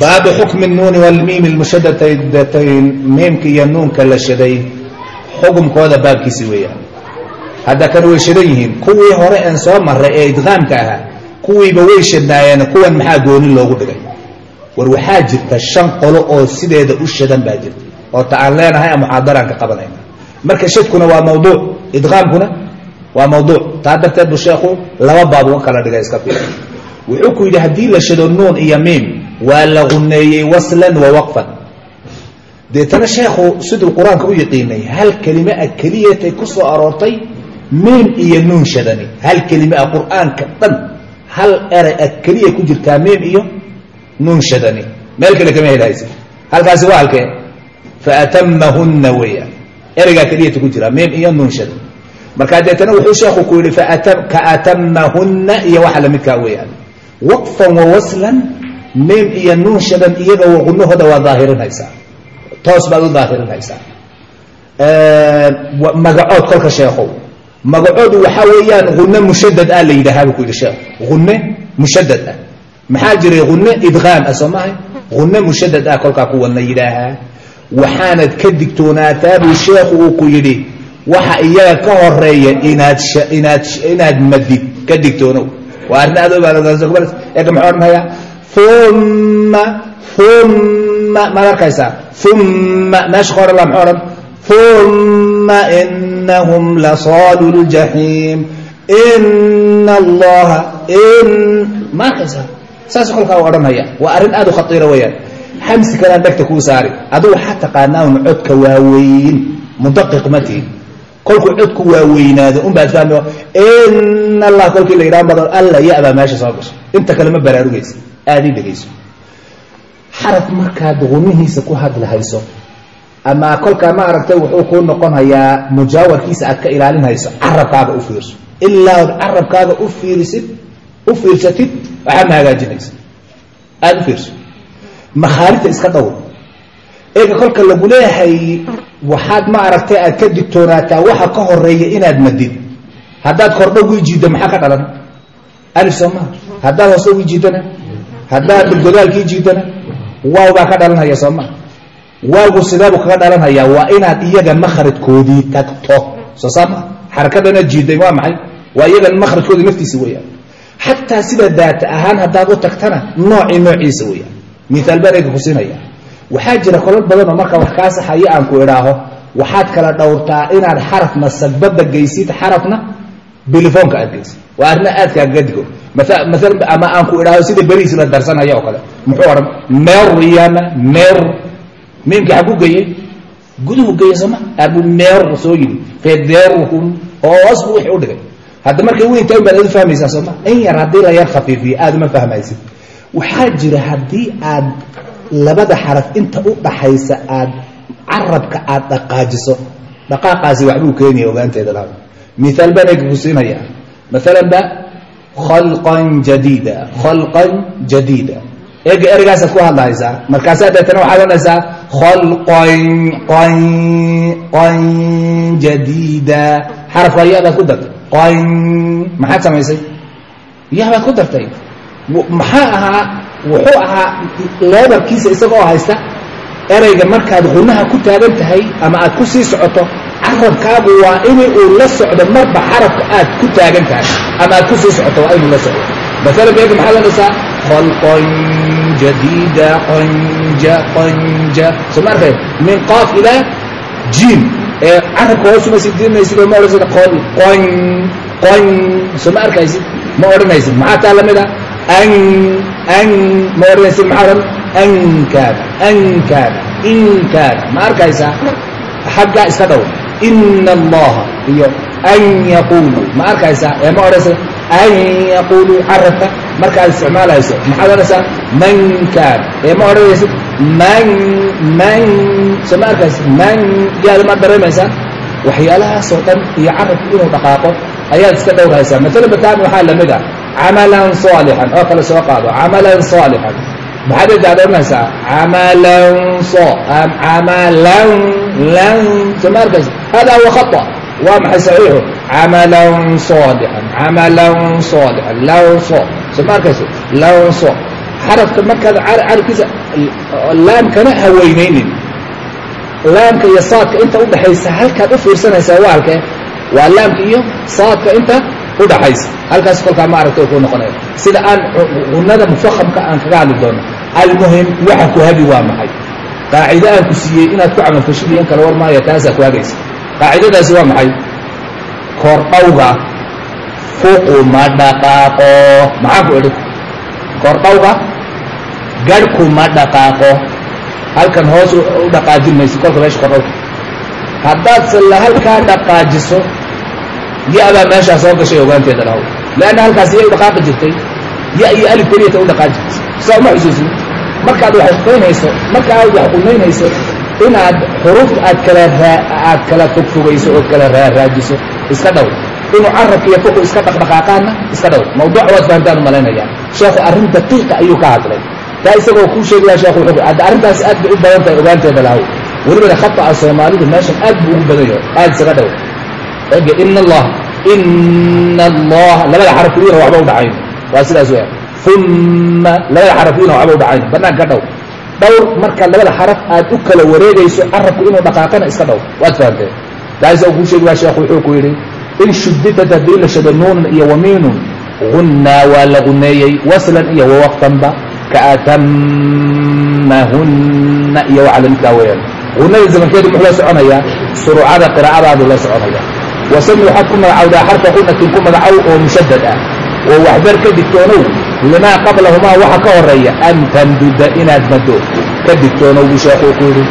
baabu xukmi nuuni wlmiimi lmushadadatayn miimka iyo nuunka la shaday xukumkooda baabkiisi weeyaan. Hadda kan way shadan yihiin kuwii hore een soo maray ee idqaamka ahaa kuwiiba way shadnaayeen kuwan maxaa gooni loogu dhigay? War waxaa jirta shan qolo oo sideeda u shadan baa jirta oo ta aan leenahay a muxaadaraan ka qabanayna marka shadkuna waa mawduuc idqaamkuna waa mawduuc. Taa darteed bu sheekhu laba baab uga kala dhigay iska fiir wuxuu ku yidhi haddii la shado nuun iyo miim waa la guneeyey waslan wa waqfan. Deetana sheekhu siduu qur'aanka u yaqiinay hal kelime a keliyatay ku aroortay miim iyo nuun shadani. Hal kelime a qur'aanka dhan hal eray a keliya ku jirtaa miim iyo nuun shadani. Meel kale kama helhaysa halkaasi waa halkee faatamahunna weeyaan ereygaa keliyata ku jira miim iyo nuun shadan markaa deetana wuxuu sheekhu ku yihi kaatamahunna iyo waxa lamidkaa weeyaan. Waqfan wa waslan miim iyo nuun shadan iyaga gunahooda waa daahirinhaysaa toos baad u daahirinhaysaa magacood kolka sheekhow. Magacoodu waxaa weeyaan gunne mushadad ah la yidhaahaa buu ku yidhi sheekh. Gunne mushadad ah. Maxaa jiray gunne idqaam ah soo gunne mushadad ah kolkaa kuwan la yidhaahaa. Waxaanad ka digtoonaataa buu sheekhu uu ku yidhi waxa iyaga ka horreeya inaad inaad inaad madid ka digtoonow. Waa arrin aad eega maxuu odhanaya uma uma maad arkaysaa uma meesha ka odhan la maxuu odhan? Uma inahum lasaalu ljaxiim ina allaha ma arkaysaa saas kolkaa u odhanaya. Waa arrin aad u khatiira weeyaan. Xamsi kalaan dhegta kuu saari. Adigu waxaa taqaanaa un codka waaweyn. Mudaqiq ma tihin. Kolkuu codku waaweynaado unbaad fahmi in allah kolkii la yidhaha badan alla ya-baa meesha soo baraarugaysa aad ii dhegayso. Xaraf markaad qunihiisa ku hadlahayso ama kolkaa ma aragtay wuxuu kuu noqonayaa mujaawarkiisa aad ka ilaalinhayso carabkaaga u fiirso. Ilaa od carabkaaga u fiirisid u fiirsatid waxaa ma hagaajinaysa aada u fiirso. Makhaarijta iska dhowr eega kolka lagu leeyahay waxaad ma aragtay aad ka digtoonaataa waxa ka horreeya inaad madid. Haddaad kordho wii jiiddo maxaa ka dhalan? Alif soo maa haddaad hoose wii jiiddana haddaad godaalkii jiiddana waaw baa ka dhalanhaya soo maa waagu sideebuu kaga dhalanhayaa waa inaad iyaga makhrajkoodii tagto. Soo saama xarakada inaad jiidday waa maxay? Waa iyagan makhrajkoodii naftiisa weeyaan. Xataa sida daata ahaan haddaad u tagtana noocii noociisa weeyaan. Miaal baan ega ku siinaya. Waxaa jira kolal badan oo markaa wax kaa saxayo aan ku idhaaho waxaad kala dhowrtaa inaad xarafna sagbada geysid xarafna bilifoonka aad geysid. Waa arina aadkaaga digo maala ama aan ku idhaaho sida beriis la darsanaya oo kale. Muxuu odhan meeru iyama meeru miimkii xagu geeyey guduhu geeye sooma abu meeru soo yidhi federuhum hoos buu wixii u dhigay. Hadda markay weyntaa in baad aad u fahmaysaa sooma in yar haddii la yar khafiifiyo aad uma fahmaysid. Waxaa jira haddii aad labada xaraf inta u dhaxaysa aad carabka aad dhaqaajiso. Dhaqaaqaasi waxbuu keenaya ogaanteeda la miaal baan ega ku siinaya maalan ba khalqan jadiida khalqan jadiida eega ereygaasad ku hadlahaysaa markaasaa deetana waxaad odhanaysaa khalqan qan qan jadiida xarafka yabaad ku dartay. Qan maxaad samaysay? Yabaad ku dartay. Maxaa ahaa wuxuu ahaa leebarkiisa isaga oo haysta? Ereyga markaad qunaha ku taagan tahay ama aad ku sii socoto carabkaagu waa in uu la socdo marba xarafka aad ku taagan tahay ama aad ku sii socoto waa inuu la socdo. Maalan beega maxaad odhanaysaa khalqan jadiida qanja qanja soo ma arkay min qaaf ilaa jiim. Ee carabka hoosuma sii diinaysid oo ma odhanaysid qon qon. Soo ma arkaysid ma odhanaysid. Maxaa taa la mid a an an. Ma odhanaysid maxaa odhan an kaana an kaana in kaana ma arkaysaa? Xaggaa iska dhow ina allaha iyo an yaquulu ma arkaysaa ee ma odhanaysid an yaquulu carabka markaad isticmaalayso maxaad odhanaysaa? Man kaana ee ma odhanaysid man man. Soo ma arkaysid man. Yaada ma dareemaysaa? Waxyaalahaasoo dhan iyo carabku inuu dhaqaaqo ayaad iska dhowrhaysaa maalan bataan waxaa la mid ah. Camalan saalixan oo kale soo qaado. Camalan saalixan maxaad edaad odhanaysaa camalan so camalan lan soo ma arkaysa hada huwa khata waa maxay saxiixu camalan saalixan camalan saalixan law so soo ma arkaysa law so xarafka markaad carabkiisa laamkana haweynaynin laamka iyo saadka inta udhaxaysa halkaad u fiirsanaysaa waa halkee waa laamka iyo saadka inta udhaxaysa halkaas kolkaa ma aragta ku noqonaya sida aan gunada mufahamka aan kaga hadli doono almuhim waxa ku hagi waa maxay qaacide aan ku siiyey inaad ku camalfashid iyo in kala war maayo taasaa ku hagaysa qaacidadaasi waa maxay? Kordhawga fuqu ma dhaqaaqo. Maxaan ku idhi? Kordhawga garhku ma dhaqaaqo. Halkan hoos u dhaqaajin mayso kolka meesha kordhawka haddaad salla halkaa dhaqaajiso ya-baa meeshaa soo gashay ogaanteeda lahow leanna halkaas yay u dhaqaaqi jirtay ya iyo alif keliyata u dhaqaaji jirtay saa uma xusuusin markaad wax qaynayso marka aad wax qunaynayso inaad xuruufta aad kala aad kala fogfogayso ood kala raaraajiso iska dhow. Inuu carabka iyo fuqu iska dhaqdhaqaaqaanna iska dhow. Mawduuca waad fahamtaan umalaynayaan sheekhu arrin daqiiqa ayuu ka hadlay. Taa isagoo kuu sheegaya sheekhu wuxuu hadda arrintaasi aad bay u badan tahay ogaanteeda lahow. Welibana khata'a soomaalidu meeshan aad buu ugu badan yahay aad isaga dhow. Ina allah ina allah labada xarafiyuna waxba u dhacayn. Waa sidaas weya uma labada xarafiyuna waxba u dhacayn bannaan ka dhow. Dhowr marka labada xaraf aad u kala wareegayso carabku inuu dhaqaaqana iska dhow. Waad fahamteen. Taa isagoo kuu sheegi waa sheekhu wuxuu ku yidhi in shudidad haddii la shado nuunan iyo wamiinun gunnaa waa la guneeyey waslan iyo wawaqtanba kaatamahunna iyo waxa lamidkaa weeyaan. Gunada zamankeedu muxuu la soconayaa suruucada qiraa'adaadu la soconaya. Wasami waxaad ku magacawdaa xarfa qunatin ku magacow oo mushadad ah oo waxbar ka digtoonow limaa qablahumaa waxa ka horreeya an tamduda inaad mado ka digtoonow buu sheekuu ku yidhi